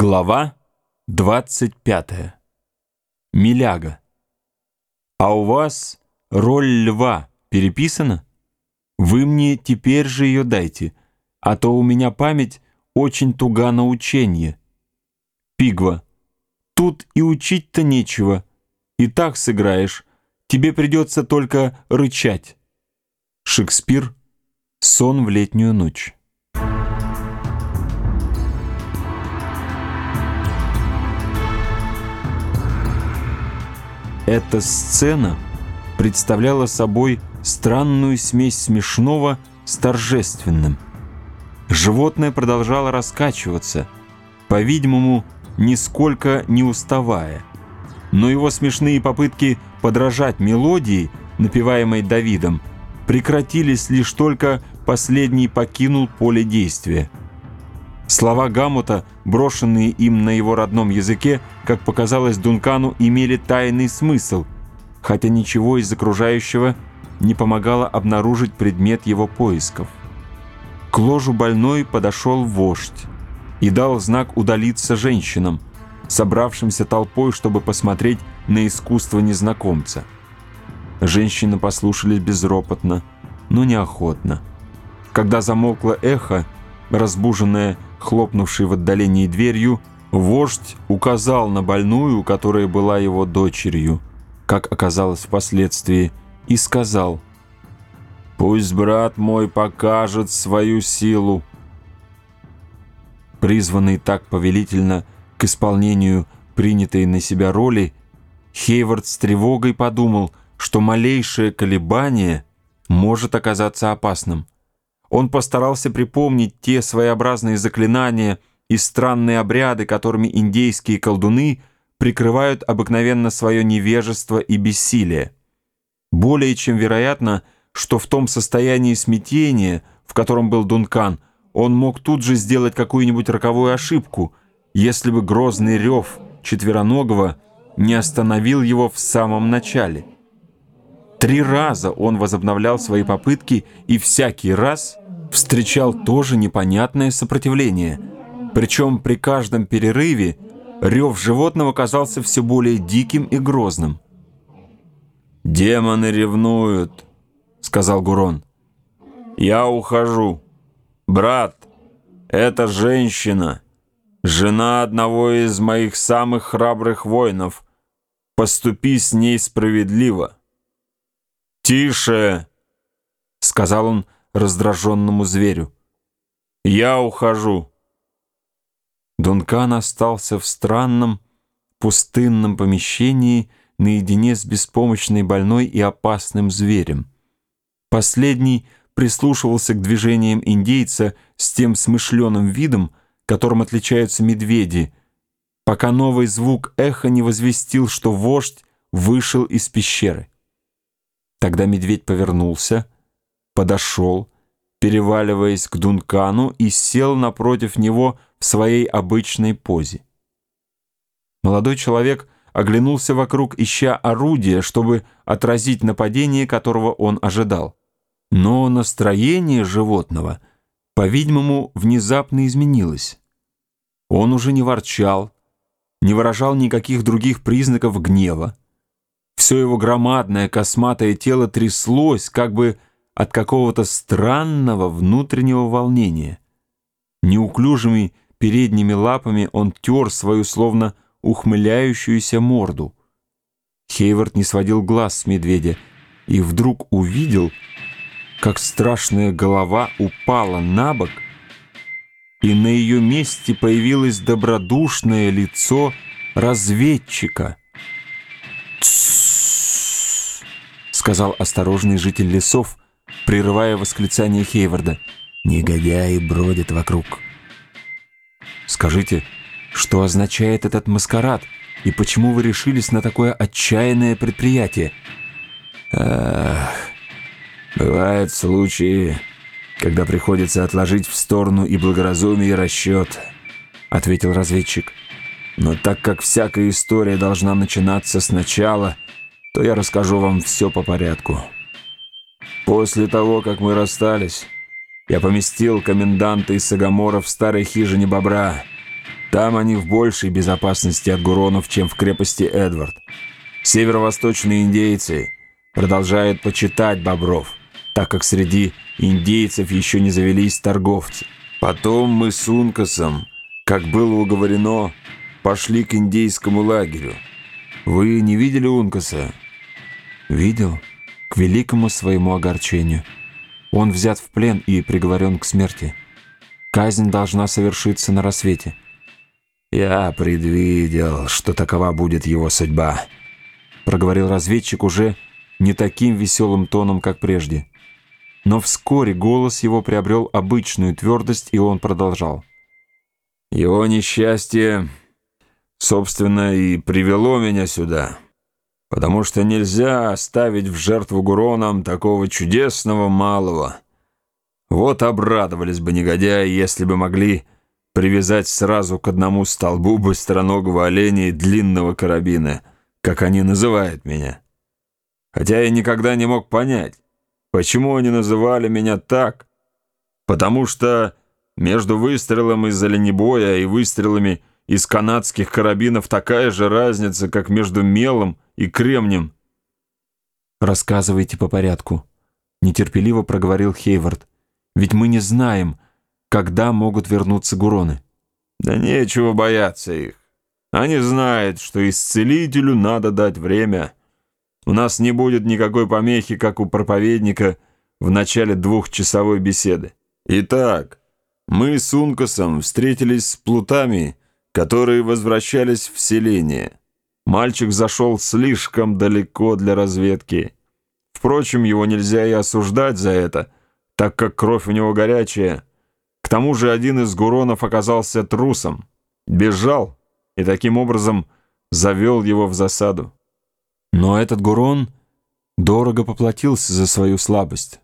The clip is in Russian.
Глава 25. Миляга. А у вас роль льва переписана? Вы мне теперь же ее дайте, а то у меня память очень туга на учение. Пигва. Тут и учить-то нечего. И так сыграешь. Тебе придется только рычать. Шекспир. Сон в летнюю ночь. Эта сцена представляла собой странную смесь смешного с торжественным. Животное продолжало раскачиваться, по-видимому, нисколько не уставая. Но его смешные попытки подражать мелодии, напеваемой Давидом, прекратились лишь только последний покинул поле действия. Слова Гамута, брошенные им на его родном языке, как показалось Дункану, имели тайный смысл, хотя ничего из окружающего не помогало обнаружить предмет его поисков. К ложу больной подошел вождь и дал знак удалиться женщинам, собравшимся толпой, чтобы посмотреть на искусство незнакомца. Женщины послушались безропотно, но неохотно. Когда замолкло эхо, разбуженное хлопнувший в отдалении дверью, вождь указал на больную, которая была его дочерью, как оказалось впоследствии, и сказал «Пусть брат мой покажет свою силу». Призванный так повелительно к исполнению принятой на себя роли, Хейвард с тревогой подумал, что малейшее колебание может оказаться опасным. Он постарался припомнить те своеобразные заклинания и странные обряды, которыми индейские колдуны прикрывают обыкновенно свое невежество и бессилие. Более чем вероятно, что в том состоянии смятения, в котором был Дункан, он мог тут же сделать какую-нибудь роковую ошибку, если бы грозный рев четвероногого не остановил его в самом начале. Три раза он возобновлял свои попытки и всякий раз встречал тоже непонятное сопротивление. Причем при каждом перерыве рев животного казался все более диким и грозным. «Демоны ревнуют», — сказал Гурон. «Я ухожу. Брат, это женщина, жена одного из моих самых храбрых воинов. Поступи с ней справедливо». «Тише!» — сказал он раздраженному зверю. «Я ухожу». Дункан остался в странном, пустынном помещении наедине с беспомощной больной и опасным зверем. Последний прислушивался к движениям индейца с тем смышленым видом, которым отличаются медведи, пока новый звук эха не возвестил, что вождь вышел из пещеры. Тогда медведь повернулся, подошел, переваливаясь к Дункану и сел напротив него в своей обычной позе. Молодой человек оглянулся вокруг, ища орудия, чтобы отразить нападение, которого он ожидал. Но настроение животного, по-видимому, внезапно изменилось. Он уже не ворчал, не выражал никаких других признаков гнева. Все его громадное косматое тело тряслось, как бы от какого-то странного внутреннего волнения. Неуклюжими передними лапами он тер свою словно ухмыляющуюся морду. Хейвард не сводил глаз с медведя и вдруг увидел, как страшная голова упала на бок, и на ее месте появилось добродушное лицо разведчика — сказал осторожный житель лесов, прерывая восклицание Хейварда. «Негодяи бродят вокруг». «Скажите, что означает этот маскарад, и почему вы решились на такое отчаянное предприятие?» «Ах, бывают случаи, когда приходится отложить в сторону и благоразумие, и расчет», — ответил разведчик. «Но так как всякая история должна начинаться сначала, — то я расскажу вам все по порядку. После того, как мы расстались, я поместил коменданта из Сагамора в старой хижине бобра. Там они в большей безопасности от гуронов, чем в крепости Эдвард. Северо-восточные индейцы продолжают почитать бобров, так как среди индейцев еще не завелись торговцы. Потом мы с Ункасом, как было уговорено, пошли к индейскому лагерю. Вы не видели Ункаса? Видел, к великому своему огорчению. Он взят в плен и приговорен к смерти. Казнь должна совершиться на рассвете. «Я предвидел, что такова будет его судьба», — проговорил разведчик уже не таким веселым тоном, как прежде. Но вскоре голос его приобрел обычную твердость, и он продолжал. «Его несчастье, собственно, и привело меня сюда, потому что нельзя оставить в жертву Гуронам такого чудесного малого. Вот обрадовались бы негодяи, если бы могли привязать сразу к одному столбу быстроногого оленя и длинного карабина, как они называют меня. Хотя я никогда не мог понять, почему они называли меня так, потому что между выстрелом из оленебоя и выстрелами из канадских карабинов такая же разница, как между мелом и кремнем. «Рассказывайте по порядку», — нетерпеливо проговорил Хейвард. «Ведь мы не знаем, когда могут вернуться гуроны? Да нечего бояться их. Они знают, что исцелителю надо дать время. У нас не будет никакой помехи, как у проповедника в начале двухчасовой беседы. Итак, мы с Ункасом встретились с плутами, которые возвращались в селение. Мальчик зашел слишком далеко для разведки. Впрочем, его нельзя и осуждать за это, так как кровь у него горячая — к тому же один из гуронов оказался трусом, бежал и таким образом завел его в засаду. Но этот гурон дорого поплатился за свою слабость.